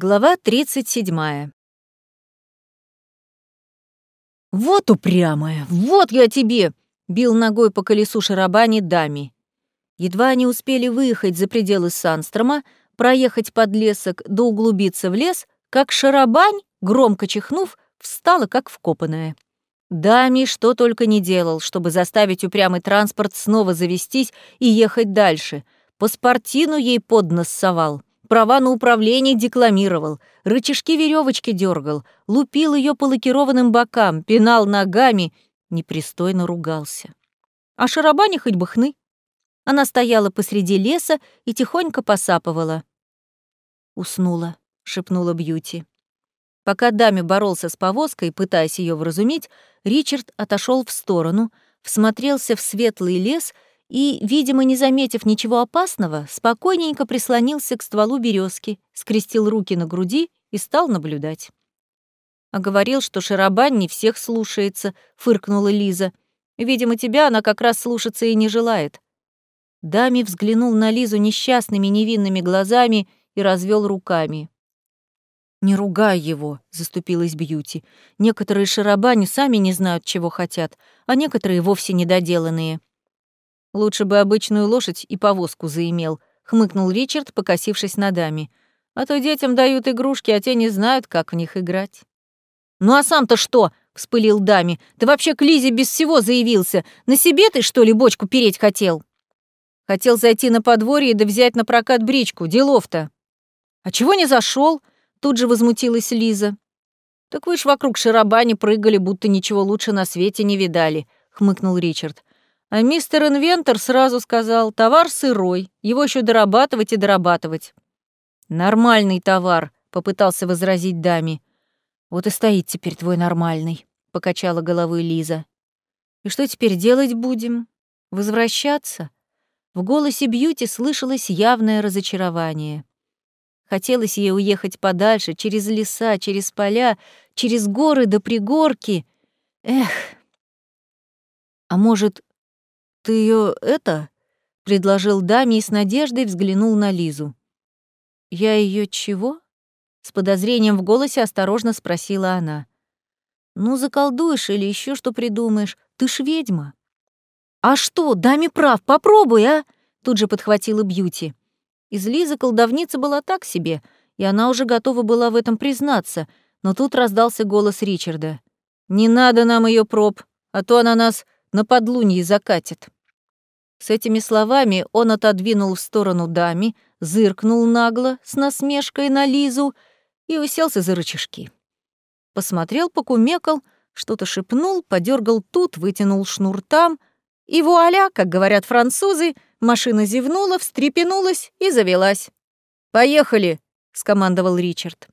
Глава 37. «Вот упрямая! Вот я тебе!» — бил ногой по колесу шарабани дами. Едва они успели выехать за пределы Санстрома, проехать под лесок да углубиться в лес, как шарабань, громко чихнув, встала как вкопанная. Дами что только не делал, чтобы заставить упрямый транспорт снова завестись и ехать дальше. Паспортину ей под нос совал — права на управление декламировал, рычажки веревочки дергал, лупил ее по лакированным бокам, пинал ногами, непристойно ругался. А шарабане хоть бы хны. Она стояла посреди леса и тихонько посапывала. «Уснула», — шепнула Бьюти. Пока Дами боролся с повозкой, пытаясь ее вразумить, Ричард отошел в сторону, всмотрелся в светлый лес — и, видимо, не заметив ничего опасного, спокойненько прислонился к стволу березки, скрестил руки на груди и стал наблюдать. А говорил, что Шарабан не всех слушается, фыркнула Лиза. Видимо, тебя она как раз слушаться и не желает. Дами взглянул на Лизу несчастными невинными глазами и развел руками. «Не ругай его», — заступилась Бьюти. «Некоторые шарабани сами не знают, чего хотят, а некоторые вовсе недоделанные. Лучше бы обычную лошадь и повозку заимел, хмыкнул Ричард, покосившись на даме. А то детям дают игрушки, а те не знают, как в них играть. Ну а сам-то что? вспылил даме. Ты вообще к Лизе без всего заявился. На себе ты, что ли, бочку переть хотел? Хотел зайти на подворье да взять на прокат бричку. Делов-то. А чего не зашел? Тут же возмутилась Лиза. Так вы ж вокруг шарабани прыгали, будто ничего лучше на свете не видали, хмыкнул Ричард. А мистер Инвентор сразу сказал, товар сырой, его еще дорабатывать и дорабатывать. Нормальный товар, попытался возразить даме. Вот и стоит теперь твой нормальный, покачала головой Лиза. И что теперь делать будем? Возвращаться? В голосе Бьюти слышалось явное разочарование. Хотелось ей уехать подальше, через леса, через поля, через горы до пригорки. Эх. А может, «Ты ее это?» — предложил даме и с надеждой взглянул на Лизу. «Я ее чего?» — с подозрением в голосе осторожно спросила она. «Ну, заколдуешь или еще что придумаешь? Ты ж ведьма». «А что, даме прав, попробуй, а!» — тут же подхватила Бьюти. Из Лизы колдовница была так себе, и она уже готова была в этом признаться, но тут раздался голос Ричарда. «Не надо нам ее проб, а то она нас на подлунье закатит». С этими словами он отодвинул в сторону даме, зыркнул нагло, с насмешкой на Лизу и уселся за рычажки. Посмотрел, покумекал, что-то шепнул, подергал тут, вытянул шнур там, и вуаля, как говорят французы, машина зевнула, встрепенулась и завелась. «Поехали!» — скомандовал Ричард.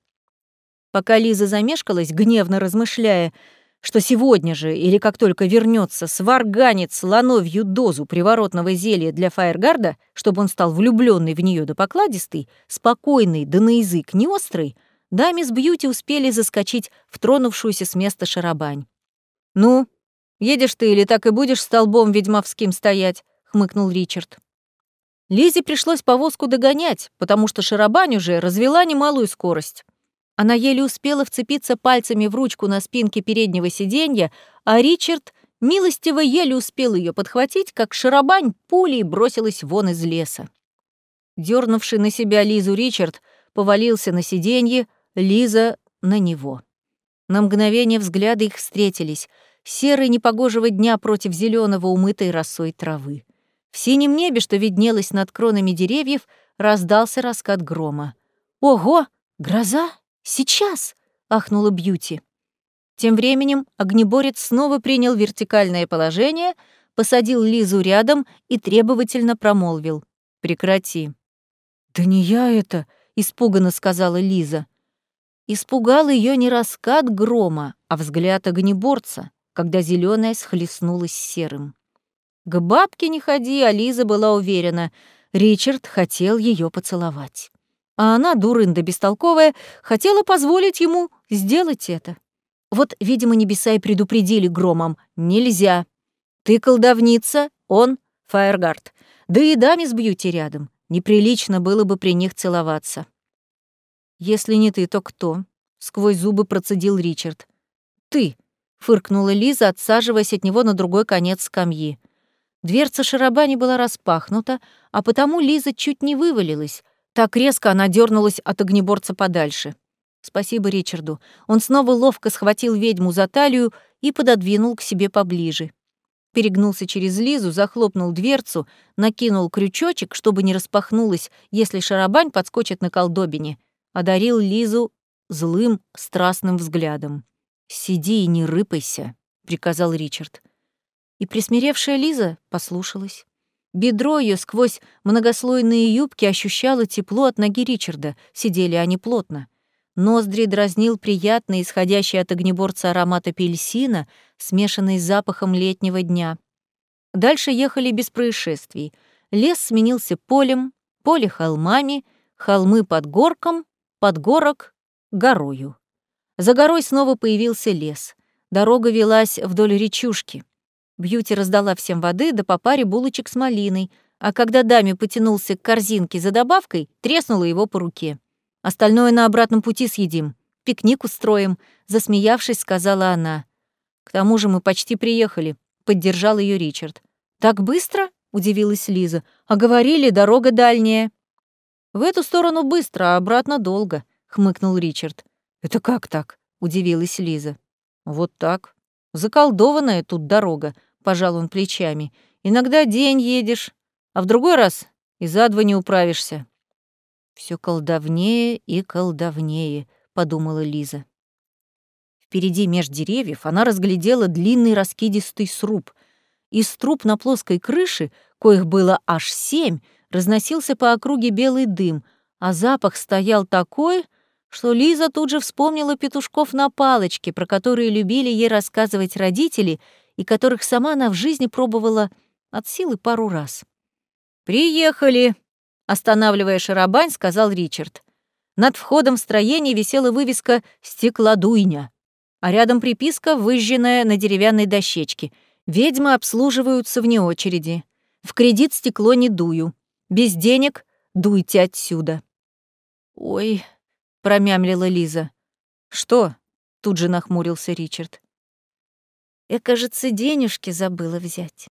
Пока Лиза замешкалась, гневно размышляя, что сегодня же или как только вернется сварганит слоновью дозу приворотного зелья для Фаергарда, чтобы он стал влюбленный в нее да покладистый, спокойный да на язык не острый, даме с Бьюти успели заскочить в тронувшуюся с места шарабань. «Ну, едешь ты или так и будешь столбом ведьмовским стоять?» — хмыкнул Ричард. Лизе пришлось повозку догонять, потому что шарабань уже развела немалую скорость. Она еле успела вцепиться пальцами в ручку на спинке переднего сиденья, а Ричард милостиво еле успел ее подхватить, как шарабань пулей бросилась вон из леса. Дернувший на себя Лизу Ричард повалился на сиденье, Лиза — на него. На мгновение взгляды их встретились. Серый непогожего дня против зеленого умытой росой травы. В синем небе, что виднелось над кронами деревьев, раздался раскат грома. «Ого! Гроза!» «Сейчас!» — ахнула Бьюти. Тем временем огнеборец снова принял вертикальное положение, посадил Лизу рядом и требовательно промолвил. «Прекрати». «Да не я это!» — испуганно сказала Лиза. Испугал ее не раскат грома, а взгляд огнеборца, когда зеленая схлестнулась с серым. К бабке не ходи, а Лиза была уверена, Ричард хотел ее поцеловать а она, дурында бестолковая, хотела позволить ему сделать это. Вот, видимо, небеса и предупредили громом «Нельзя! Ты колдовница, он — Фаергард. Да и даме с Бьюти рядом. Неприлично было бы при них целоваться». «Если не ты, то кто?» — сквозь зубы процедил Ричард. «Ты!» — фыркнула Лиза, отсаживаясь от него на другой конец скамьи. Дверца шарабани была распахнута, а потому Лиза чуть не вывалилась. Так резко она дернулась от огнеборца подальше. Спасибо Ричарду. Он снова ловко схватил ведьму за талию и пододвинул к себе поближе. Перегнулся через Лизу, захлопнул дверцу, накинул крючочек, чтобы не распахнулась, если шарабань подскочит на колдобине, одарил Лизу злым, страстным взглядом. «Сиди и не рыпайся», — приказал Ричард. И присмиревшая Лиза послушалась. Бедро ее сквозь многослойные юбки ощущало тепло от ноги Ричарда, сидели они плотно. Ноздри дразнил приятный, исходящий от огнеборца аромат апельсина, смешанный с запахом летнего дня. Дальше ехали без происшествий. Лес сменился полем, поле — холмами, холмы — под горком, под горок — горою. За горой снова появился лес. Дорога велась вдоль речушки. Бьюти раздала всем воды, да по паре булочек с малиной, а когда даме потянулся к корзинке за добавкой, треснула его по руке. Остальное на обратном пути съедим. Пикник устроим», — засмеявшись, сказала она. «К тому же мы почти приехали», — поддержал ее Ричард. «Так быстро?» — удивилась Лиза. «А говорили, дорога дальняя». «В эту сторону быстро, а обратно долго», — хмыкнул Ричард. «Это как так?» — удивилась Лиза. «Вот так. Заколдованная тут дорога», — пожал он плечами. «Иногда день едешь, а в другой раз и за два не управишься. Все колдовнее и колдовнее, подумала Лиза. Впереди меж деревьев она разглядела длинный раскидистый сруб. Из труб на плоской крыше, коих было аж семь, разносился по округе белый дым, а запах стоял такой, что Лиза тут же вспомнила петушков на палочке, про которые любили ей рассказывать родители и которых сама она в жизни пробовала от силы пару раз. «Приехали!» Останавливая шарабань, сказал Ричард. Над входом в строение висела вывеска «Стеклодуйня», а рядом приписка, выжженная на деревянной дощечке. «Ведьмы обслуживаются вне очереди. В кредит стекло не дую. Без денег дуйте отсюда». «Ой», — промямлила Лиза. «Что?» — тут же нахмурился Ричард. «Я, кажется, денежки забыла взять».